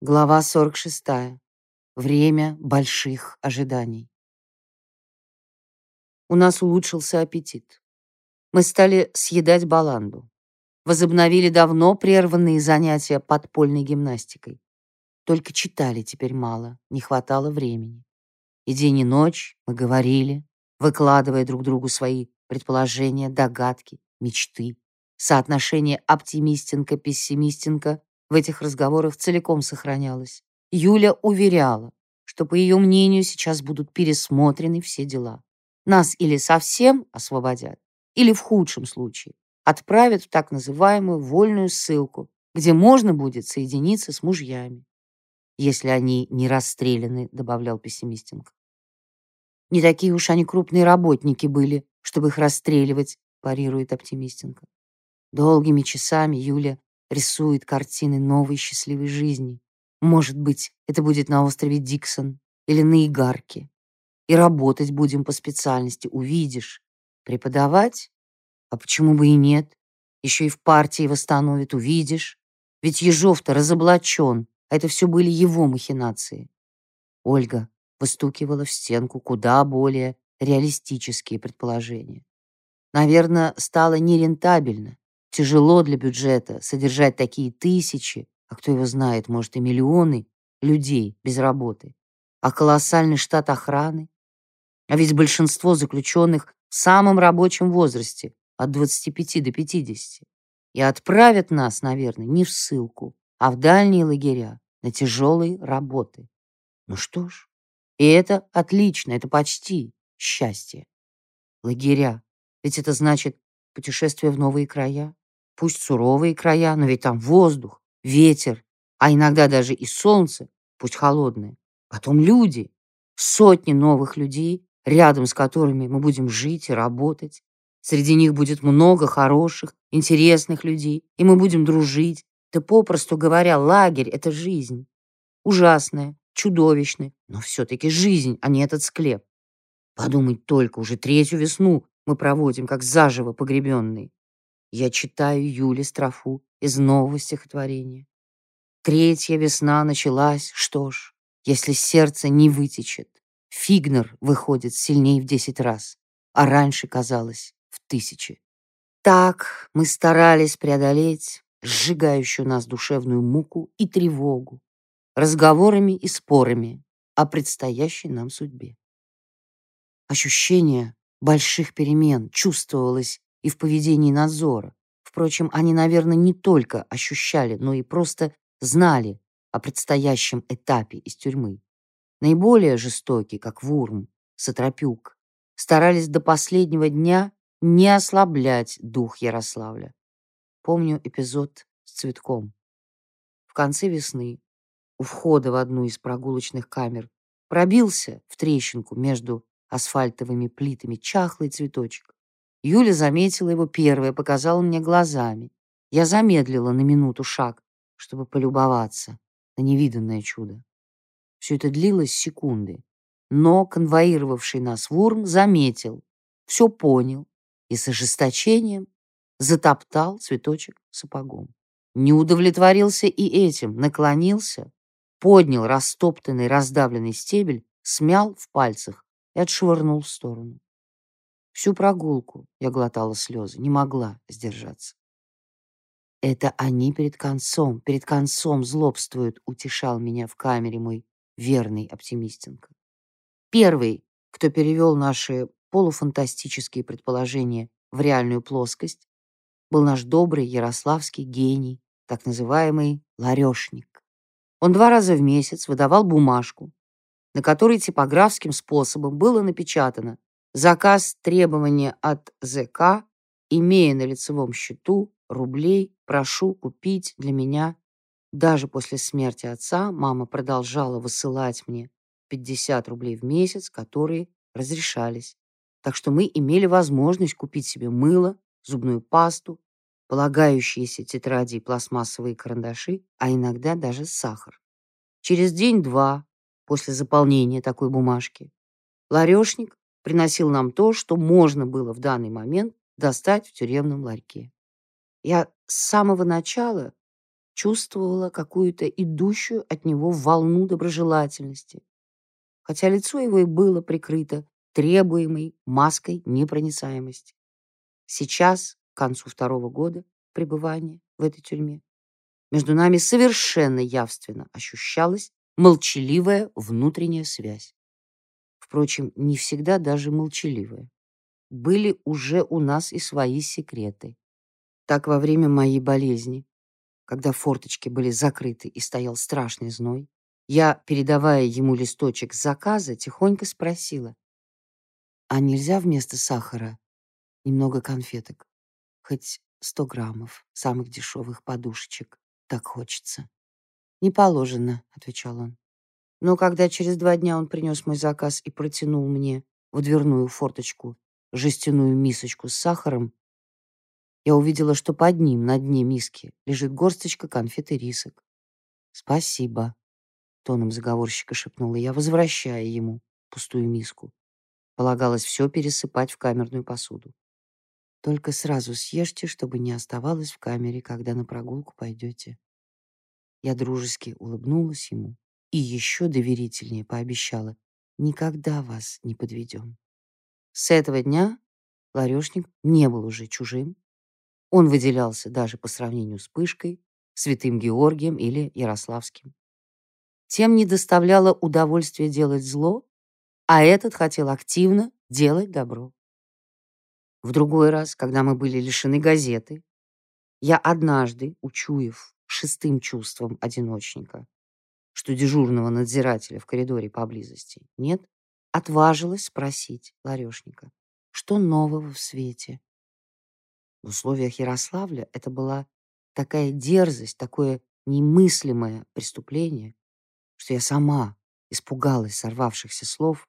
Глава 46. Время больших ожиданий. У нас улучшился аппетит. Мы стали съедать баланду. Возобновили давно прерванные занятия подпольной гимнастикой. Только читали теперь мало, не хватало времени. И день и ночь мы говорили, выкладывая друг другу свои предположения, догадки, мечты. Соотношение оптимистенко-пессимистенко в этих разговорах целиком сохранялось. Юля уверяла, что, по ее мнению, сейчас будут пересмотрены все дела. Нас или совсем освободят, или в худшем случае отправят в так называемую вольную ссылку, где можно будет соединиться с мужьями. Если они не расстреляны, добавлял пессимистенко. Не такие уж они крупные работники были, чтобы их расстреливать, парирует оптимистенко. Долгими часами Юля рисует картины новой счастливой жизни. Может быть, это будет на острове Диксон или на Игарке. И работать будем по специальности, увидишь. Преподавать? А почему бы и нет? Еще и в партии восстановит, увидишь. Ведь Ежов-то разоблачен, а это все были его махинации. Ольга выстукивала в стенку куда более реалистические предположения. Наверное, стало нерентабельно Тяжело для бюджета содержать такие тысячи, а кто его знает, может и миллионы людей без работы. А колоссальный штат охраны? А ведь большинство заключенных в самом рабочем возрасте, от 25 до 50. И отправят нас, наверное, не в ссылку, а в дальние лагеря на тяжелые работы. Ну что ж, и это отлично, это почти счастье. Лагеря, ведь это значит путешествие в новые края. Пусть суровые края, но ведь там воздух, ветер, а иногда даже и солнце, пусть холодное. Потом люди, сотни новых людей, рядом с которыми мы будем жить и работать. Среди них будет много хороших, интересных людей, и мы будем дружить. Да попросту говоря, лагерь — это жизнь. Ужасная, чудовищная, но все-таки жизнь, а не этот склеп. Подумать только, уже третью весну мы проводим, как заживо погребенные. Я читаю Юле строфу из нового стихотворения. Третья весна началась, что ж, если сердце не вытечет. Фигнер выходит сильней в десять раз, а раньше казалось в тысячи. Так мы старались преодолеть сжигающую нас душевную муку и тревогу, разговорами и спорами о предстоящей нам судьбе. Ощущение больших перемен чувствовалось и в поведении надзора. Впрочем, они, наверное, не только ощущали, но и просто знали о предстоящем этапе из тюрьмы. Наиболее жестокие, как Вурм, Сатропюк, старались до последнего дня не ослаблять дух Ярославля. Помню эпизод с цветком. В конце весны, у входа в одну из прогулочных камер, пробился в трещинку между асфальтовыми плитами чахлый цветочек. Юля заметила его первая, показала мне глазами. Я замедлила на минуту шаг, чтобы полюбоваться на невиданное чудо. Все это длилось секунды, но конвоировавший нас Вурм заметил, все понял и с ожесточением затоптал цветочек сапогом. Не удовлетворился и этим, наклонился, поднял растоптанный, раздавленный стебель, смял в пальцах и отшвырнул в сторону. Всю прогулку я глотала слезы, не могла сдержаться. Это они перед концом, перед концом злобствуют, утешал меня в камере мой верный оптимистенко. Первый, кто перевел наши полуфантастические предположения в реальную плоскость, был наш добрый ярославский гений, так называемый ларешник. Он два раза в месяц выдавал бумажку, на которой типографским способом было напечатано Заказ требования от ЗК, имея на лицевом счету рублей, прошу купить для меня. Даже после смерти отца мама продолжала высылать мне 50 рублей в месяц, которые разрешались. Так что мы имели возможность купить себе мыло, зубную пасту, полагающиеся тетради и пластмассовые карандаши, а иногда даже сахар. Через день-два после заполнения такой бумажки ларешник приносил нам то, что можно было в данный момент достать в тюремном ларьке. Я с самого начала чувствовала какую-то идущую от него волну доброжелательности, хотя лицо его и было прикрыто требуемой маской непроницаемости. Сейчас, к концу второго года пребывания в этой тюрьме, между нами совершенно явственно ощущалась молчаливая внутренняя связь. Впрочем, не всегда даже молчаливая. Были уже у нас и свои секреты. Так во время моей болезни, когда форточки были закрыты и стоял страшный зной, я, передавая ему листочек заказа, тихонько спросила, «А нельзя вместо сахара немного конфеток? Хоть сто граммов самых дешевых подушечек. Так хочется». «Не положено», — отвечал он. Но когда через два дня он принес мой заказ и протянул мне в дверную форточку жестяную мисочку с сахаром, я увидела, что под ним, на дне миски, лежит горсточка конфет и рисок. «Спасибо», — тоном заговорщика шепнула я, возвращая ему пустую миску. Полагалось все пересыпать в камерную посуду. Только сразу съешьте, чтобы не оставалось в камере, когда на прогулку пойдете. Я дружески улыбнулась ему и еще доверительнее пообещала, никогда вас не подведем. С этого дня ларешник не был уже чужим. Он выделялся даже по сравнению с Пышкой, Святым Георгием или Ярославским. Тем не доставляло удовольствия делать зло, а этот хотел активно делать добро. В другой раз, когда мы были лишены газеты, я однажды, учуяв шестым чувством одиночника, что дежурного надзирателя в коридоре поблизости нет, отважилась спросить ларешника, что нового в свете. В условиях Ярославля это была такая дерзость, такое немыслимое преступление, что я сама испугалась сорвавшихся слов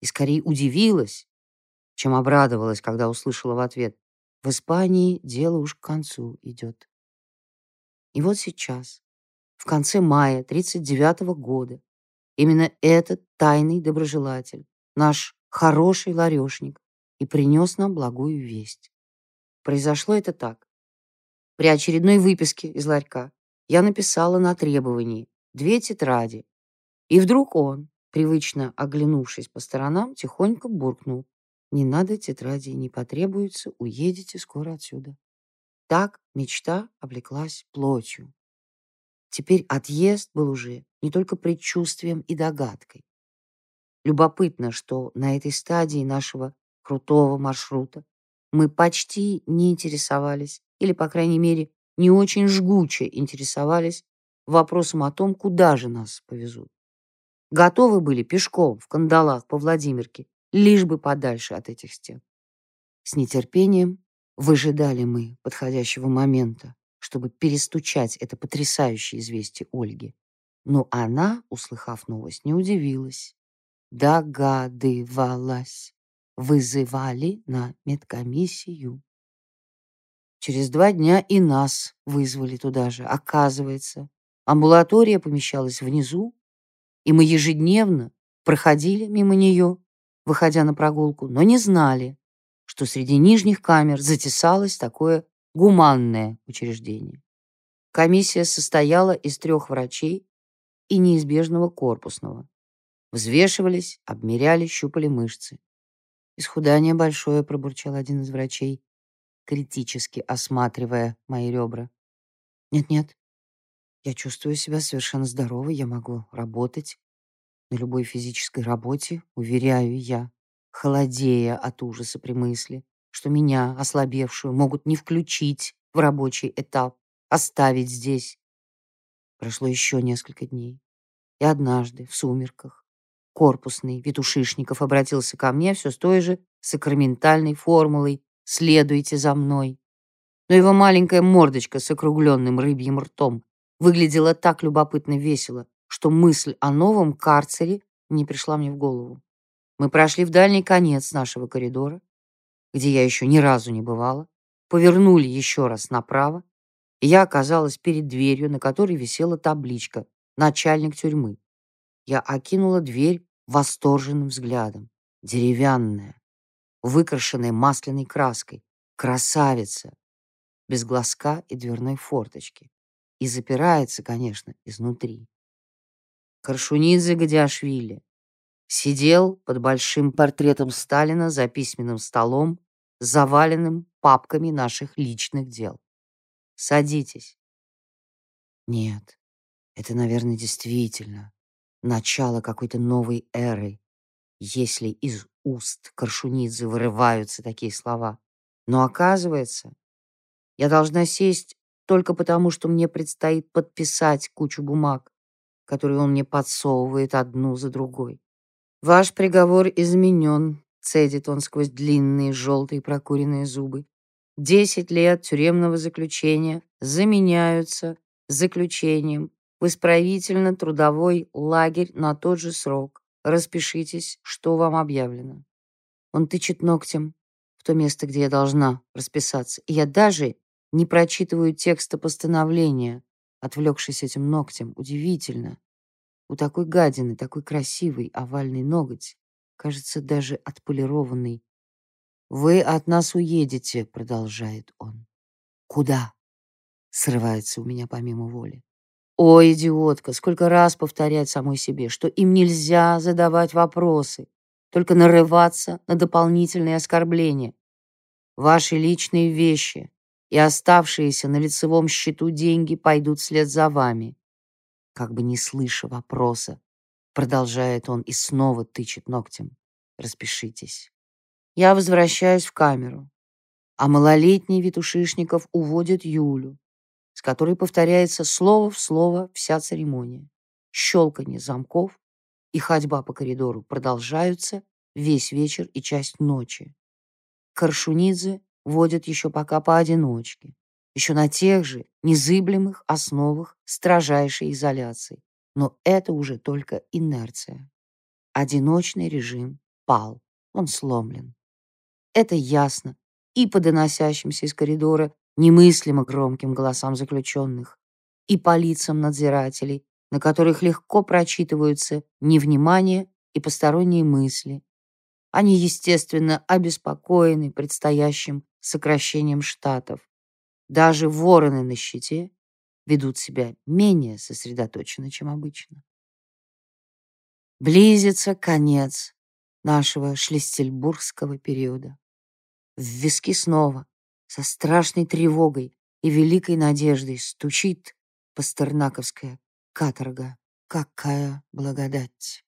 и скорее удивилась, чем обрадовалась, когда услышала в ответ «В Испании дело уж к концу идет». И вот сейчас, в конце мая 39 -го года, именно этот тайный доброжелатель, наш хороший ларешник, и принес нам благую весть. Произошло это так. При очередной выписке из ларька я написала на требовании две тетради, и вдруг он, привычно оглянувшись по сторонам, тихонько буркнул. «Не надо тетради, не потребуется, уедете скоро отсюда». Так мечта облеклась плотью. Теперь отъезд был уже не только предчувствием и догадкой. Любопытно, что на этой стадии нашего крутого маршрута мы почти не интересовались, или, по крайней мере, не очень жгуче интересовались вопросом о том, куда же нас повезут. Готовы были пешком в кандалах по Владимирке, лишь бы подальше от этих стен. С нетерпением выжидали мы подходящего момента, чтобы перестучать это потрясающее известие Ольге. Но она, услыхав новость, не удивилась. Догадывалась. Вызывали на медкомиссию. Через два дня и нас вызвали туда же. Оказывается, амбулатория помещалась внизу, и мы ежедневно проходили мимо нее, выходя на прогулку, но не знали, что среди нижних камер затесалось такое гуманное учреждение. Комиссия состояла из трех врачей и неизбежного корпусного. Взвешивались, обмеряли, щупали мышцы. Исхудание большое, пробурчал один из врачей, критически осматривая мои ребра. Нет-нет, я чувствую себя совершенно здоровой, я могу работать на любой физической работе, уверяю я, холодея от ужаса при мысли, что меня, ослабевшую, могут не включить в рабочий этап, оставить здесь. Прошло еще несколько дней. И однажды, в сумерках, корпусный Витушишников обратился ко мне все с той же сакраментальной формулой «Следуйте за мной». Но его маленькая мордочка с округленным рыбьим ртом выглядела так любопытно весело, что мысль о новом карцере не пришла мне в голову. Мы прошли в дальний конец нашего коридора, где я еще ни разу не бывала, повернули еще раз направо, и я оказалась перед дверью, на которой висела табличка «Начальник тюрьмы». Я окинула дверь восторженным взглядом. Деревянная, выкрашенная масляной краской, красавица, без глазка и дверной форточки. и запирается, конечно, изнутри. Коршунидзе Гадиашвили сидел под большим портретом Сталина за письменным столом, заваленным папками наших личных дел. Садитесь. Нет, это, наверное, действительно начало какой-то новой эры, если из уст Коршунидзе вырываются такие слова. Но оказывается, я должна сесть только потому, что мне предстоит подписать кучу бумаг, которые он мне подсовывает одну за другой. Ваш приговор изменен, цедит он сквозь длинные желтые прокуренные зубы. Десять лет тюремного заключения заменяются заключением в исправительно-трудовой лагерь на тот же срок. Распишитесь, что вам объявлено. Он тычет ногтем в то место, где я должна расписаться. И я даже не прочитываю текста постановления, отвлекшись этим ногтем. Удивительно. У такой гадины такой красивый овальный ноготь, кажется, даже отполированный. «Вы от нас уедете», — продолжает он. «Куда?» — срывается у меня помимо воли. О, идиотка, сколько раз повторять самой себе, что им нельзя задавать вопросы, только нарываться на дополнительные оскорбления. Ваши личные вещи и оставшиеся на лицевом счету деньги пойдут вслед за вами. Как бы не слыша вопроса, продолжает он и снова тычет ногтем. Распишитесь. Я возвращаюсь в камеру, а малолетний Витушишников уводит Юлю, с которой повторяется слово в слово вся церемония. Щелканье замков и ходьба по коридору продолжаются весь вечер и часть ночи. Коршунидзе водят еще пока поодиночке, еще на тех же незыблемых основах строжайшей изоляции. Но это уже только инерция. Одиночный режим пал, он сломлен. Это ясно и по доносящимся из коридора немыслимо громким голосам заключенных, и по лицам надзирателей, на которых легко прочитываются невнимание и посторонние мысли. Они, естественно, обеспокоены предстоящим сокращением штатов. Даже вороны на щите ведут себя менее сосредоточенно, чем обычно. Близится конец нашего шлиссельбургского периода. В виски снова со страшной тревогой и великой надеждой стучит пастернаковская каторга. Какая благодать!